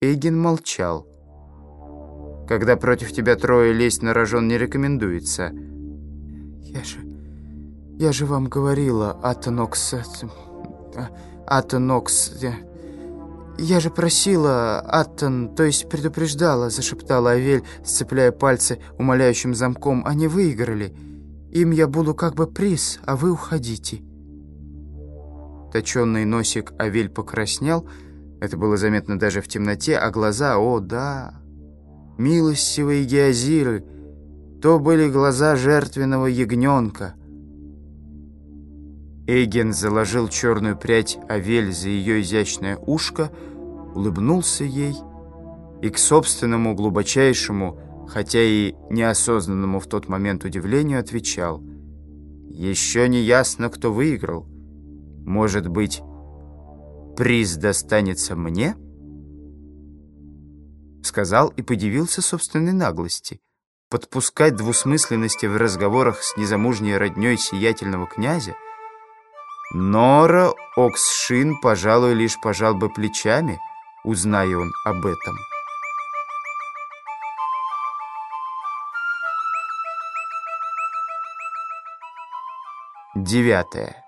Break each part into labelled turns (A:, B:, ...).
A: Эйген молчал. Когда против тебя трое лезть на рожон не рекомендуется.
B: Я же... Я же вам говорила, Атонокс... Атонокс... Я же просила, Аттон, то есть предупреждала, зашептала Авель, сцепляя пальцы умоляющим замком. Они выиграли. Им я буду как бы приз, а вы уходите.
A: Точенный носик Авель покраснел, это было заметно даже в темноте, а глаза, о да, милостивые геозиры, то были глаза жертвенного ягненка. Эйген заложил черную прядь Авель за ее изящное ушко, улыбнулся ей и к собственному глубочайшему, хотя и неосознанному в тот момент удивлению, отвечал «Еще не ясно, кто выиграл». Может быть, приз достанется мне?» Сказал и подивился собственной наглости. Подпускать двусмысленности в разговорах с незамужней родней сиятельного князя? Нора Оксшин, пожалуй, лишь пожал бы плечами, узная он об этом. Девятое.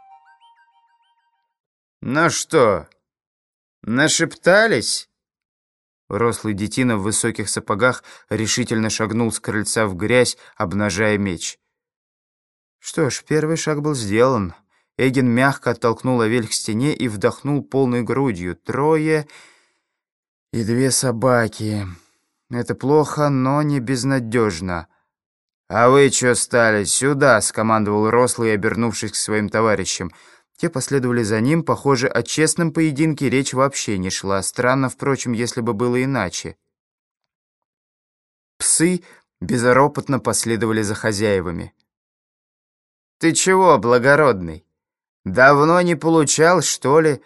A: «Ну что, нашептались?» Рослый детина в высоких сапогах решительно шагнул с крыльца в грязь, обнажая меч. Что ж, первый шаг был сделан. Эгин мягко оттолкнул Авель к стене и вдохнул полной грудью. Трое и две собаки. Это плохо, но не безнадежно. «А вы что стали? Сюда!» — скомандовал Рослый, обернувшись к своим товарищам — те последовали за ним. Похоже, о честном поединке речь вообще не шла. Странно, впрочем, если бы было иначе. Псы безропотно последовали за хозяевами. «Ты чего, благородный? Давно не получал, что ли?»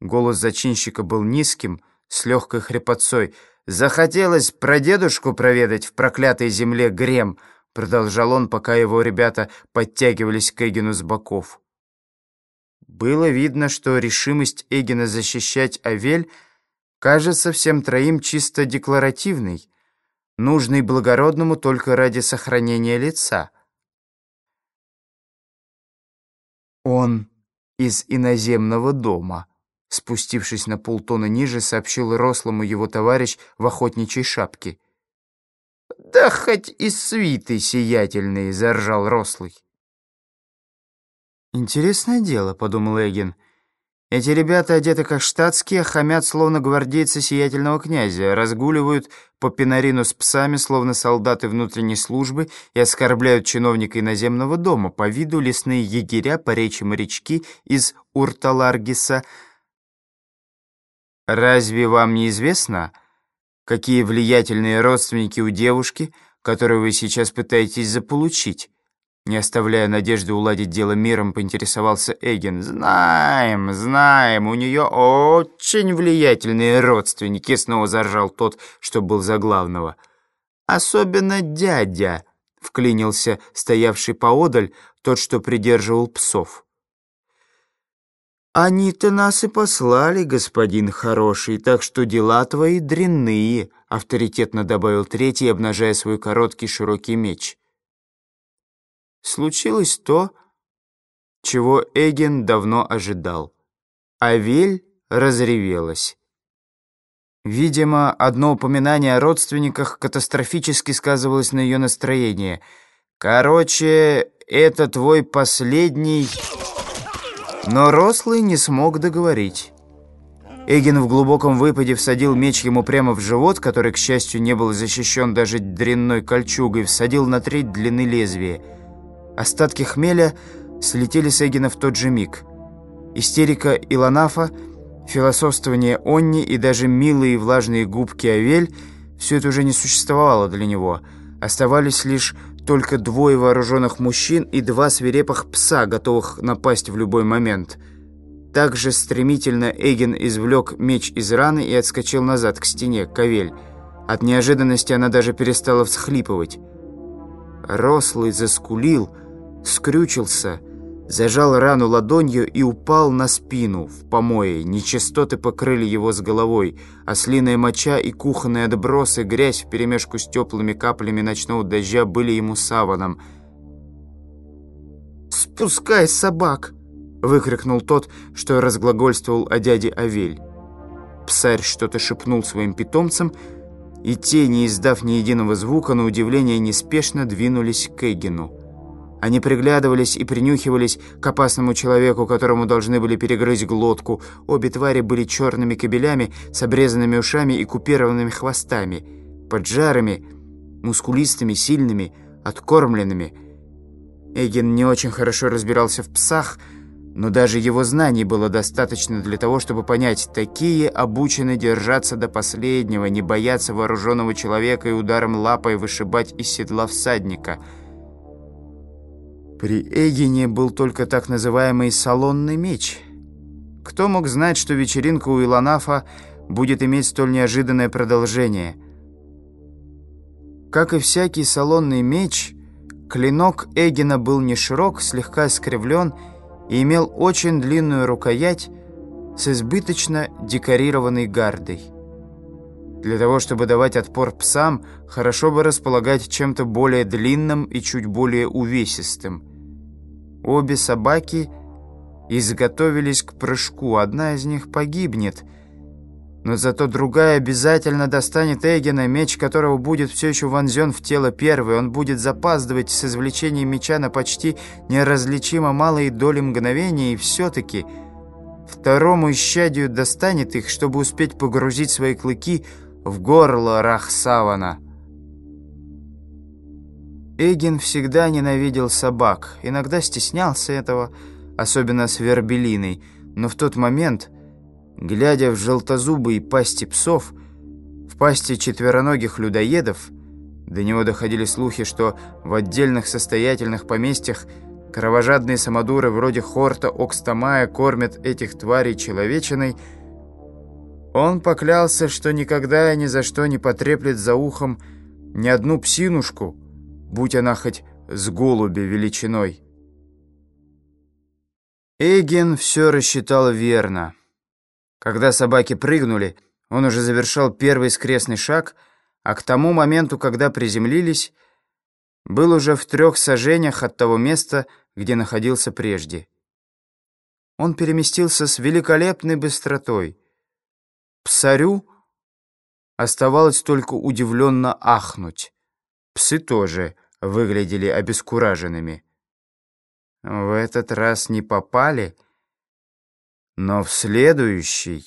A: Голос зачинщика был низким, с легкой хрипотцой. «Захотелось прадедушку проведать в проклятой земле Грем», продолжал он, пока его ребята подтягивались к Эгину с боков. Было видно, что решимость Эгина защищать Авель кажется всем троим чисто декларативной, нужной благородному только ради сохранения лица. Он из иноземного дома, спустившись на полтона ниже, сообщил рослому его товарищ в охотничьей шапке. «Да хоть и свиты сиятельные!» — заржал рослый. «Интересное дело», — подумал Эгин. «Эти ребята одеты как штатские, хамят словно гвардейцы сиятельного князя, разгуливают по пенарину с псами, словно солдаты внутренней службы, и оскорбляют чиновника иноземного дома, по виду лесные егеря, по речи морячки из Урталаргиса. Разве вам не известно, какие влиятельные родственники у девушки, которую вы сейчас пытаетесь заполучить?» Не оставляя надежды уладить дело миром, поинтересовался Эгин. «Знаем, знаем, у нее очень влиятельные родственники», снова заржал тот, что был за главного. «Особенно дядя», — вклинился стоявший поодаль тот, что придерживал псов. «Они-то нас и послали, господин хороший, так что дела твои дрянные», — авторитетно добавил третий, обнажая свой короткий широкий меч случилось то, чего Эгин давно ожидал. Авель разревелась. Видимо, одно упоминание о родственниках катастрофически сказывалось на ее настроении. «Короче, это твой последний...» Но Рослый не смог договорить. Эгин в глубоком выпаде всадил меч ему прямо в живот, который, к счастью, не был защищен даже дрянной кольчугой, всадил на треть длины лезвия. Остатки хмеля слетели с Эгина в тот же миг. Истерика Илонафа, философствование Онни и даже милые влажные губки Авель – все это уже не существовало для него. Оставались лишь только двое вооруженных мужчин и два свирепых пса, готовых напасть в любой момент. Так же стремительно Эгин извлек меч из раны и отскочил назад к стене, к Авель. От неожиданности она даже перестала всхлипывать. Рослый заскулил – скрючился, зажал рану ладонью и упал на спину в помое. Нечистоты покрыли его с головой. Ослиная моча и кухонные отбросы, грязь вперемешку с теплыми каплями ночного дождя были ему саваном.
B: «Спускай собак!» — выкрикнул тот, что разглагольствовал о дяде Авель.
A: Псарь что-то шепнул своим питомцам, и те, не издав ни единого звука, на удивление неспешно двинулись к Эгину. Они приглядывались и принюхивались к опасному человеку, которому должны были перегрызть глотку. Обе твари были черными кобелями с обрезанными ушами и купированными хвостами, поджарами, мускулистыми, сильными, откормленными. Эгин не очень хорошо разбирался в псах, но даже его знаний было достаточно для того, чтобы понять, такие обучены держаться до последнего, не бояться вооруженного человека и ударом лапой вышибать из седла всадника — при Эгине был только так называемый «салонный меч». Кто мог знать, что вечеринка у Илонафа будет иметь столь неожиданное продолжение? Как и всякий салонный меч, клинок Эгина был не широк, слегка искривлен и имел очень длинную рукоять с избыточно декорированной гардой. Для того, чтобы давать отпор псам, хорошо бы располагать чем-то более длинным и чуть более увесистым – Обе собаки изготовились к прыжку. Одна из них погибнет, но зато другая обязательно достанет Эгена, меч которого будет все еще вонзен в тело первой. Он будет запаздывать с извлечением меча на почти неразличимо малые доли мгновения, и все-таки второму исчадию достанет их, чтобы успеть погрузить свои клыки в горло Рахсавана. Эгин всегда ненавидел собак, иногда стеснялся этого, особенно с вербелиной, но в тот момент, глядя в желтозубые пасти псов, в пасти четвероногих людоедов, до него доходили слухи, что в отдельных состоятельных поместьях кровожадные самодуры вроде Хорта Окстамая кормят этих тварей человечиной, он поклялся, что никогда и ни за что не потреплет за ухом ни одну псинушку, будь она хоть с голубя величиной. Эгин все рассчитал верно. Когда собаки прыгнули, он уже завершал первый скрестный шаг, а к тому моменту, когда приземлились, был уже в трех сажениях от того места, где находился прежде. Он переместился с великолепной быстротой. Псарю оставалось только удивленно ахнуть. Псы тоже выглядели обескураженными. В этот раз не попали, но в следующий...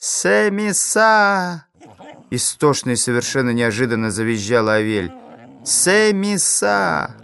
A: «Семиса!» Истошно и совершенно неожиданно завизжала Авель. «Семиса!»